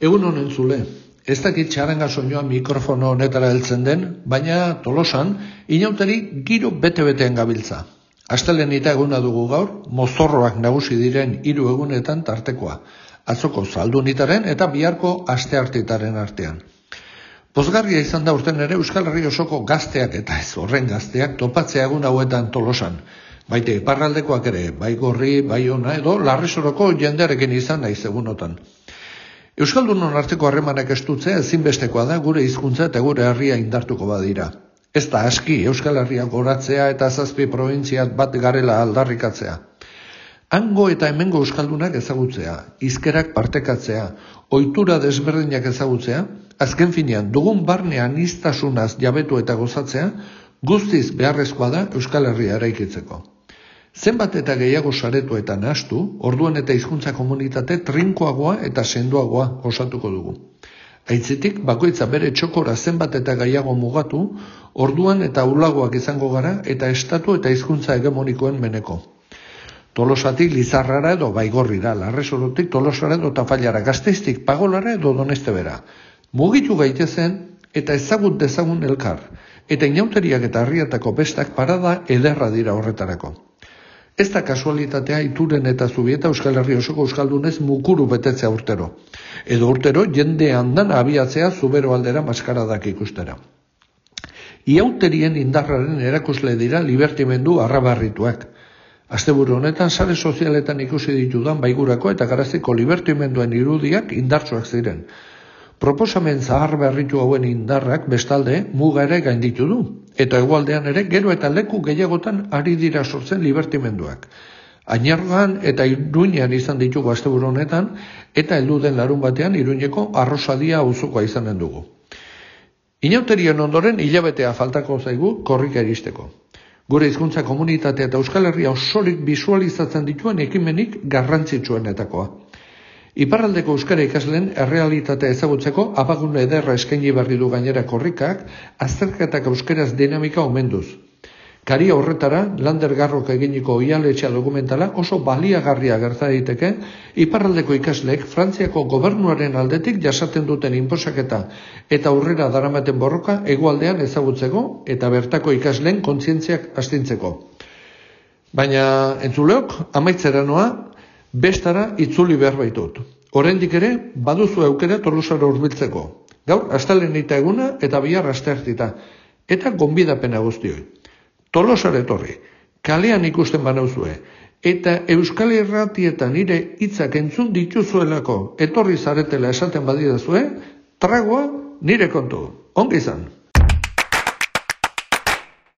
Egun honen zule, ez dakit txaranga soinua mikrofono honetara heltzen den, baina tolosan, inauteri giro bete-betean gabiltza. Astelen eta eguna dugu gaur, mozorroak nagusi diren hiru egunetan tartekoa. Atzoko zaldunitaren eta biharko asteartitaren artean. Pozgarria izan da urten ere Euskal Herri osoko gazteak eta ez horren gazteak topatzea egun hauetan tolosan. Baite, parraldekoak ere, bai gorri, bai ona edo, larrisoroko jendearekin izan naiz egunotan. Euskaldunon arteko harremanak estutzea ezinbestekoa da gure hizkuntza eta gure herria indartuko badira. Ez da aski Euskal Herria goratzea eta zazpi provintziat bat garela aldarrikatzea. Hango eta hemengo Euskaldunak ezagutzea, izkerak partekatzea, ohitura desberdinak ezagutzea, azken finean dugun barnean iztasunaz jabetu eta gozatzea, guztiz beharrezkoa da Euskal Herria eraikitzeko. Zenbat eta gehiago saretu eta nastu, orduan eta hizkuntza komunitate trinkoagoa eta sendoagoa osatuko dugu. Aitzitik, bakoitza bere txokora zenbat eta gehiago mugatu, orduan eta ulagoak izango gara eta estatu eta hizkuntza hegemonikoen meneko. Tolosatik lizarrara edo baigorrira, larresorotik tolosara edo tafailara, gazteiztik pagolara edo doneste bera. Mugitu gaitezen eta ezagut dezagun elkar, eta inauteriak eta harriatako bestak parada ederra dira horretarako. Ez da kasualitatea ituren eta zubieta Euskal Herri osoko Euskaldunez mukuru betetzea urtero. Edo urtero jende handan abiatzea zubero aldera maskaradak ikustera. Iauterien indarraren erakusle dira libertimendu arrabarrituak. Asteburu honetan sare sozialetan ikusi ditudan baigurako eta garaziko libertimenduen irudiak indartsuak ziren. Proposamen zahar berritu hauen indarrak bestalde muga ere gainditu du. Eta egualdean ere gero eta leku gehiagotan ari dira sortzen libertimenduak. Ainargan eta iruñean izan ditugu asteburu honetan eta heldu den larun batean iruñeko arrosadia auzukoa izanen dugu. Inauterian ondoren hilabetea faltako zaigu korrika iristeko. Gure hizkuntza komunitatea eta Euskal Herria osorik visualizatzen dituen ekimenik garrantzitsuenetakoa. Iparraldeko euskara ikasleen errealitatea ezagutzeko abagune ederra eskaini berri du gainera korrikak, azterketak euskeraz dinamika omenduz. Kari horretara, Lander Garrok eginiko ialetxea dokumentala oso baliagarria gerta daiteke, iparraldeko ikasleek Frantziako gobernuaren aldetik jasaten duten inposaketa eta aurrera daramaten borroka egualdean ezagutzeko eta bertako ikasleen kontzientziak astintzeko. Baina entzuleok, amaitzera noa, bestara itzuli behar baitut. Oraindik ere, baduzu aukera tolosara urbiltzeko. Gaur, astalen eta eguna eta bihar asteartita. Eta gonbidapena guztioi. Tolosare etorri, kalean ikusten banauzue, eta Euskal Herratietan nire hitzak entzun dituzuelako etorri zaretela esaten badidazue, tragoa nire kontu. Ongi izan!